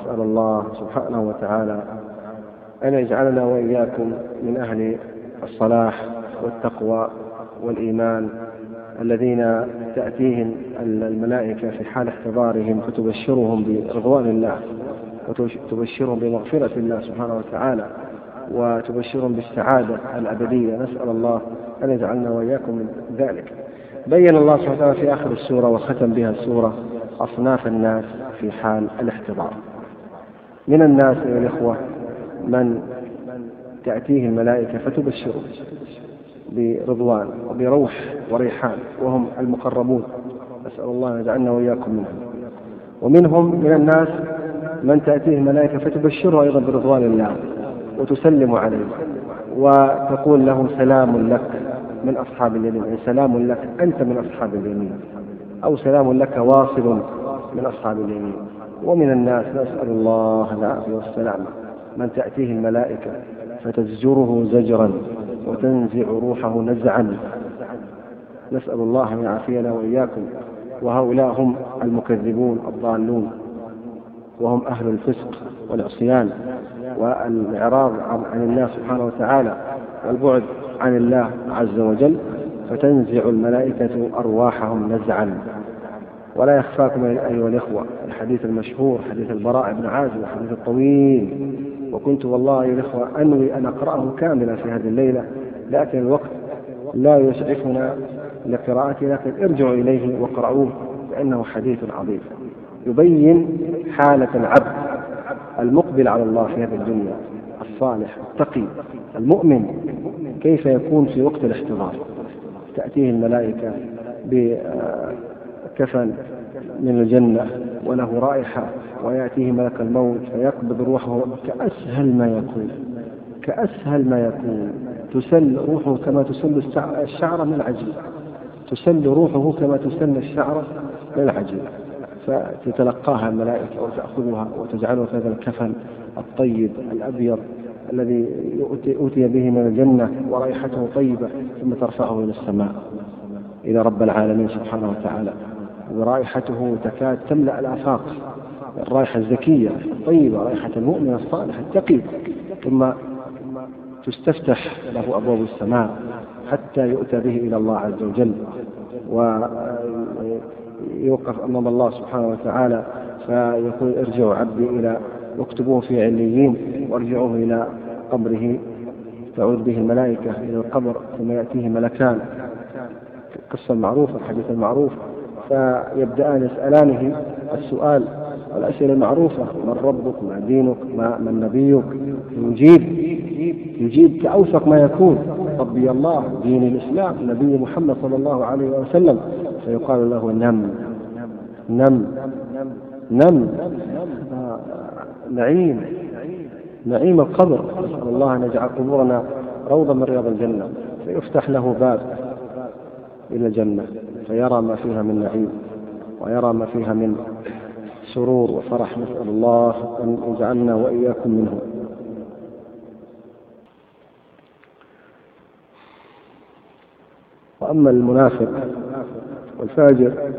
نسأل الله سبحانه وتعالى أن يجعلنا وإياكم من أهل الصلاح والتقوى والإيمان الذين تأتيهم الملائكة في حال احتضارهم فتبشرهم برضوان الله وتبشرهم بمغفرة الله سبحانه وتعالى وتبشرهم بالسعادة الأبدية. نسأل الله أن يجعلنا وإياكم من ذلك. بين الله سبحانه وتعالى في آخر السورة وختم بها السورة أصناف الناس في حال الاحتضار. من الناس أيها الإخوة من تأتيه الملائكة فتبشره برضوان وبروح وريحان وهم المقربون. نسأل الله أن يجعلنا وإياكم منهم. ومنهم من الناس من تأتيه الملائكة فتبشره أيضا برضوان الله وتسلم عليه وتقول له سلام لك من أصحاب اليمين. يعني سلام لك أنت من أصحاب اليمين أو سلام لك واصل من أصحاب اليمين. ومن الناس نسأل الله العافية والسلامة من تأتيه الملائكة فتزجره زجرا وتنزع روحه نزعا. نسأل الله أن يعافينا وإياكم. وهؤلاء هم المكذبون الضالون. وهم أهل الفسق والعصيان والإعراض عن الله سبحانه وتعالى والبعد عن الله عز وجل. فتنزع الملائكة أرواحهم نزعا. ولا يخفاكم أيها الإخوة. الحديث المشهور حديث البراء بن عازب الحديث الطويل. وكنت والله أيها الإخوة أنوي أن أقرأه كاملا في هذه الليلة لكن الوقت لا يسعفنا لقراءته لكن ارجعوا إليه واقرأوه لأنه حديث عظيم. يبين حالة العبد المقبل على الله في هذه الدنيا الصالح التقي المؤمن. كيف يكون في وقت الاحتضار؟ تأتيه الملائكة بكفن من الجنة وله رائحة ويأتيه ملك الموت فيقبض روحه كأسهل ما يكون كأسهل ما يكون. تسل روحه كما تسل الشعر من العجين تسل روحه كما تسل الشعر من العجين فتتلقاها الملائكة وتأخذها وتجعلها في هذا الكفن الطيب الأبيض الذي أوتي به من الجنة ورائحته طيبة ثم ترفعه إلى السماء. إلى رب العالمين سبحانه وتعالى. ورائحته تكاد تملأ الآفاق. الرائحة الزكية الطيبة رائحة المؤمن الصالح التقي. ثم تستفتح له أبواب السماء حتى يؤتى به إلى الله عز وجل. ويوقف أمام الله سبحانه وتعالى فيقول ارجعوا عبدي إلى واكتبوه في عليين وارجعوه إلى قبره. تعود به الملائكة إلى القبر ثم يأتيه ملكان. القصة المعروفة الحديث المعروف فيبدأان يسألانه السؤال الأسئلة المعروفة من ربك؟ ما دينك؟ ما من نبيك؟ يجيب يجيب كأوثق ما يكون. ربي الله دين الإسلام نبي محمد صلى الله عليه وسلم. فيقال له نم نم نم. نعيم نعيم القبر نسأل الله أن يجعل قبورنا روضة من رياض الجنة. فيفتح له باب إلى الجنة. فيرى ما فيها من نعيم ويرى ما فيها من سرور وفرح. نسأل الله أن يجعلنا وإياكم منه. وأما المنافق والفاجر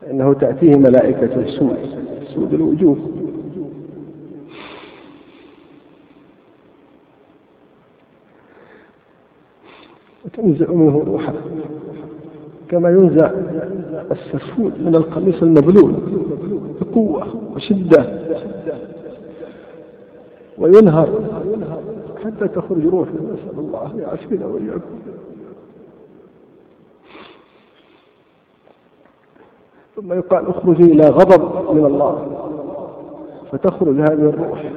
فإنه تأتيه ملائكة السود سود الوجوه. وتنزع منه روحه كما ينزع السفود من القميص المبلول بقوة وشدة. وينهر حتى تخرج روحه. نسأل الله يعافينا وإياكم. ثم يقال اخرجي إلى غضب من الله. فتخرج هذه الروح.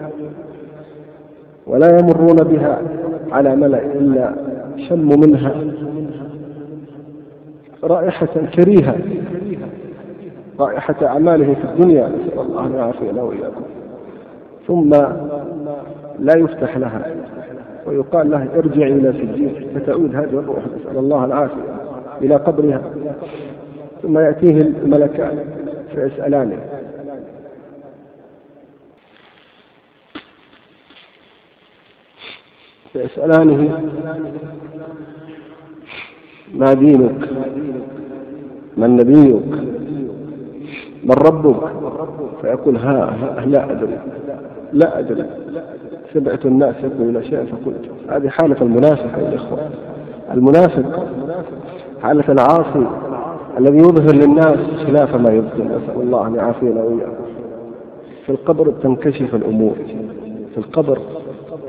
ولا يمرون بها. على ملأ إلا شم منها رائحة كريهة رائحة أعماله في الدنيا نسأل الله أن يعافينا وإياكم. ثم لا يفتح لها ويقال لها ارجعي إلى سجين فتعود هذه الروح نسأل الله العافية إلى قبرها. ثم يأتيه الملكان فيسألانه. فيسألانه ما دينك؟ من نبيك؟ من ربك؟ فيقول ها, ها لا أدري. لا أدري. سمعت الناس يقولون شيئا فقلت هذه حالة المنافق يا الإخوة المنافق حالة العاصي الذي يظهر للناس خلاف ما يبطن نسأل الله أن يعافينا وإياكم في القبر تنكشف الأمور. في القبر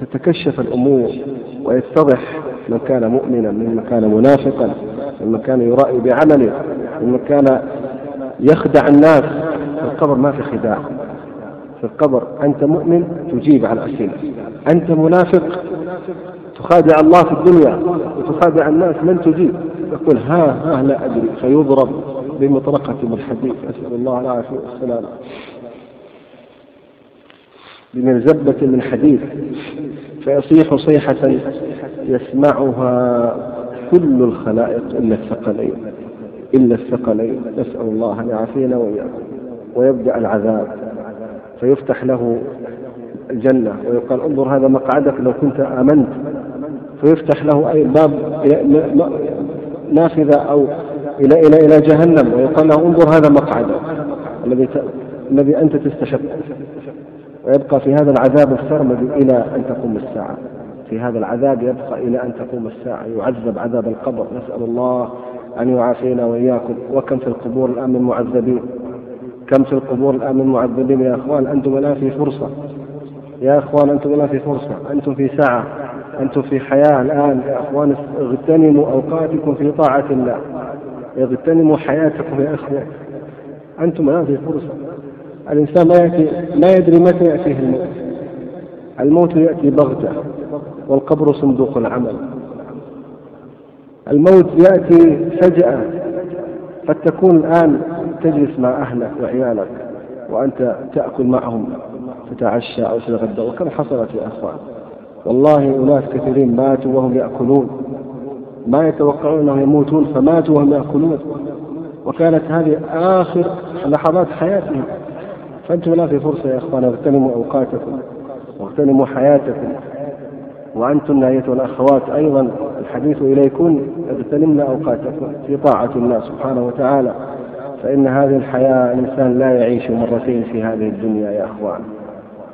تتكشف الأمور ويتضح من كان مؤمنا ممن كان منافقا ممن كان يرائي بعمله ممن كان يخدع الناس. في القبر ما في خداع. في القبر أنت مؤمن تجيب على الأسئلة. أنت منافق تخادع الله في الدنيا وتخادع الناس من تجيب. يقول ها ها لا أدري فيضرب بمطرقة من حديد أسأل الله العافية والسلامة. بمرزبة من حديد فيصيح صيحة يسمعها كل الخلائق إلا الثقلين إلا الثقلين نسأل الله أن يعافينا وإياكم ويبدأ العذاب فيفتح له الجنة ويقال انظر هذا مقعدك لو كنت آمنت فيفتح له أي باب نافذة أو إلى إلى إلى جهنم ويقال له انظر هذا مقعدك الذي الذي أنت تستحق ويبقى في هذا العذاب السرمدي إلى أن تقوم الساعة. في هذا العذاب يبقى إلى أن تقوم الساعة. يعذب عذاب القبر. نسأل الله أن يعافينا وإياكم. وكم في القبور الآن من معذبين؟ كم في القبور الآن من معذبين يا أخوان؟ أنتم الآن في فرصة. يا أخوان أنتم الآن في فرصة. أنتم في ساعة. أنتم في حياة الآن. يا أخوان اغتنموا أوقاتكم في طاعة الله. اغتنموا حياتكم يا أخوان. أنتم الآن في فرصة. الإنسان ما يأتي ما يدري متى يأتيه الموت. الموت يأتي بغتة والقبر صندوق العمل. الموت يأتي فجأة قد تكون الآن تجلس مع أهلك وعيالك وأنت تأكل معهم تتعشى أو تتغدى. وكم حصلت يا أخوان؟ والله أناس كثيرين ماتوا وهم يأكلون. ما يتوقعون أنهم يموتون فماتوا وهم يأكلون. وكانت هذه آخر لحظات حياتهم. فأنتم الآن في فرصة يا إخوان اغتنموا أوقاتكم واغتنموا حياتكم. وأنتن أيتها الأخوات أيضا الحديث إليكن اغتنمن أوقاتكم في طاعة الله سبحانه وتعالى. فإن هذه الحياة الإنسان لا يعيش مرتين في هذه الدنيا يا أخوان.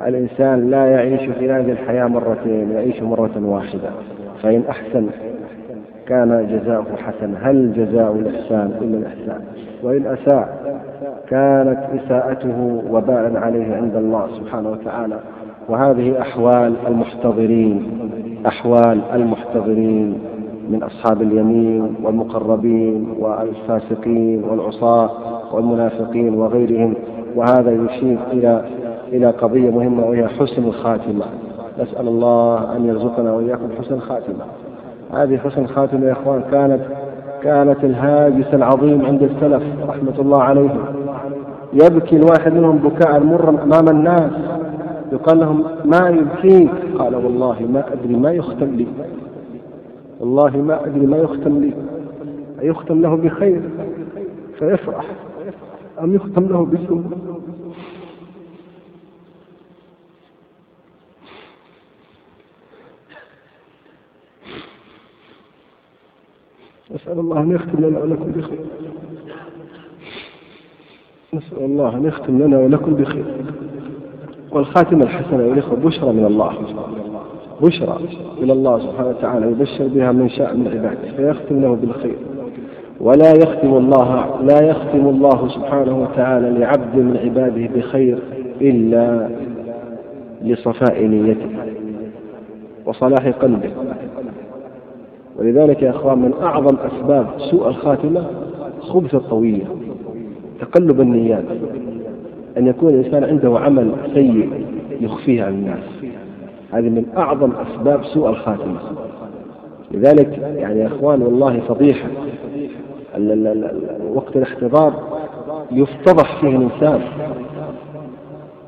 الإنسان لا يعيش في هذه الحياة مرتين يعيش مرة واحدة. فإن أحسن كان جزاؤه حسن. هل جزاء الإحسان إلا الإحسان؟ وإن أساء كانت إساءته وباء عليه عند الله سبحانه وتعالى. وهذه أحوال المحتضرين أحوال المحتضرين من أصحاب اليمين والمقربين والفاسقين والعصاة والمنافقين وغيرهم. وهذا يشير إلى إلى قضية مهمة وهي حسن الخاتمة. نسأل الله أن يرزقنا وإياكم حسن الخاتمة. هذه حسن الخاتمة يا إخوان كانت كانت الهاجس العظيم عند السلف رحمة الله عليهم. يبكي الواحد منهم بكاء مرا أمام الناس. يقال لهم ما يبكيك؟ قال والله ما أدري ما يختم لي. والله ما أدري ما يختم لي. أيختم له بخير؟ فيفرح. أم يختم له بسوء؟ نسأل الله أن يختم لنا ولكم بخير. نسأل الله أن يختم لنا ولكم بخير. والخاتمة الحسنة يا الإخوة بشرى من الله. بشرى من الله سبحانه وتعالى يبشر بها من شاء من عباده فيختم له بالخير. ولا يختم الله لا يختم الله سبحانه وتعالى لعبد من عباده بخير إلا لصفاء نيته وصلاح قلبه. ولذلك يا إخوان من أعظم أسباب سوء الخاتمة خبث الطوية تقلب النيات أن يكون الإنسان عنده عمل سيء يخفيه عن الناس. هذه من أعظم أسباب سوء الخاتمة. لذلك يعني يا إخوان والله فضيحة وقت الاحتضار يفتضح فيه الإنسان.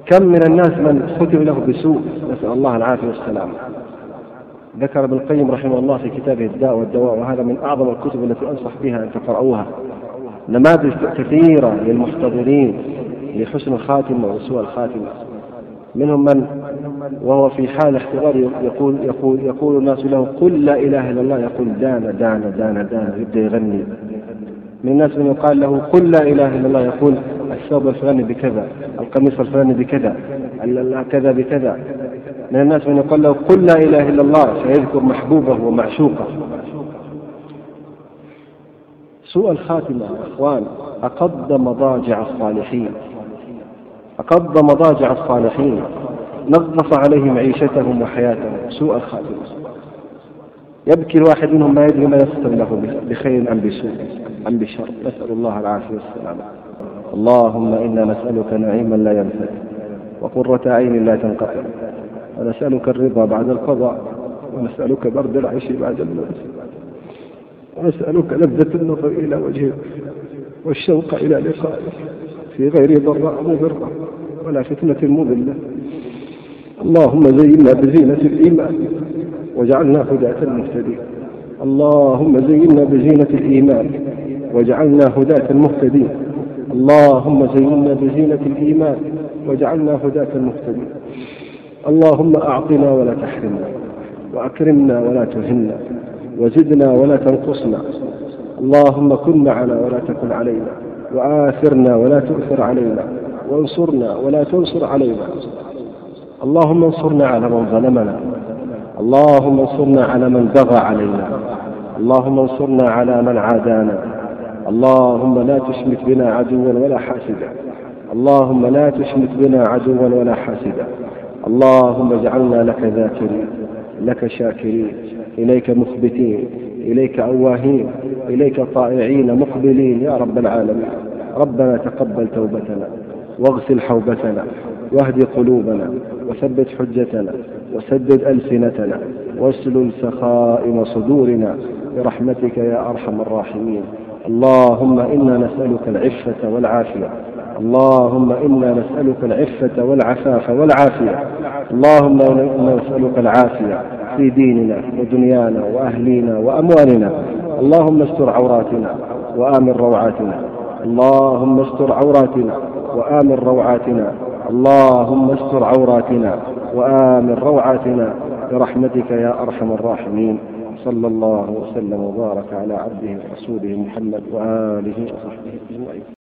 كم من الناس من ختم له بسوء؟ نسأل الله العافية والسلامه ذكر ابن القيم رحمه الله في كتابه الداء والدواء وهذا من أعظم الكتب التي أنصح بها أن تقرأوها نماذج كثيرة للمحتضرين لحسن الخاتمة وسوء الخاتمة. منهم من وهو في حال اختبار يقول يقول يقول الناس له قل لا إله إلا الله يقول دانا دانا دانا دانا يبدأ يغني. من الناس من يقال له قل لا إله إلا الله يقول الثوب الفلاني بكذا القميص الفلاني بكذا كذا بكذا. من الناس من يقول له قل لا إله إلا الله فيذكر محبوبه ومعشوقه. سوء الخاتمه إخوان أقض مضاجع الصالحين. أقض مضاجع الصالحين. نغص عليهم عيشتهم وحياتهم. سوء الخاتمة يبكي الواحد منهم ما يدري ما يختم له بخير أم بسوء أم بشر. نسأل الله العافية والسلامة. اللهم إنا نسألك نعيما لا ينفد وقرة عين لا تنقطع. ونسألك الرضا بعد القضاء ونسألك برد العيش بعد الموت. ونسألك لذة النظر إلى وجهك والشوق إلى لقائك في غير ضراء مضرة ولا فتنة مضلة. اللهم زينا بزينة الإيمان وجعلنا هداة مهتدين اللهم زينا بزينة الإيمان وجعلنا هداة مهتدين اللهم زينا بزينة الإيمان وجعلنا هداة مهتدين اللهم أعطنا ولا تحرمنا وأكرمنا ولا تهنا. وزدنا ولا تنقصنا. اللهم كن معنا ولا تكن علينا. وآثرنا ولا تؤثر علينا. وانصرنا ولا تنصر علينا. اللهم انصرنا على من ظلمنا. اللهم انصرنا على من بغى علينا. اللهم انصرنا على من عادانا. اللهم لا تشمت بنا عدوا ولا حاسدا. اللهم لا تشمت بنا عدوا ولا حاسدا. اللهم اجعلنا لك ذاكرين. لك شاكرين إليك مخبتين إليك أواهين إليك طائعين مقبلين يا رب العالمين. ربنا تقبل توبتنا واغسل حوبتنا واهد قلوبنا وثبت حجتنا وسدد ألسنتنا واسلل سخائم صدورنا برحمتك يا أرحم الراحمين. اللهم إنا نسألك العفة والعافية. اللهم إنا نسألك العفة والعفاف والعافية. اللهم إنا نسألك العافية في ديننا ودنيانا وأهلينا وأموالنا. اللهم استر عوراتنا وآمن روعاتنا. اللهم استر عوراتنا وآمن روعاتنا. اللهم استر عوراتنا وآمن روعاتنا. برحمتك يا أرحم الراحمين. صلى الله وسلم وبارك على عبده ورسوله محمد وآله وصحبه أجمعين.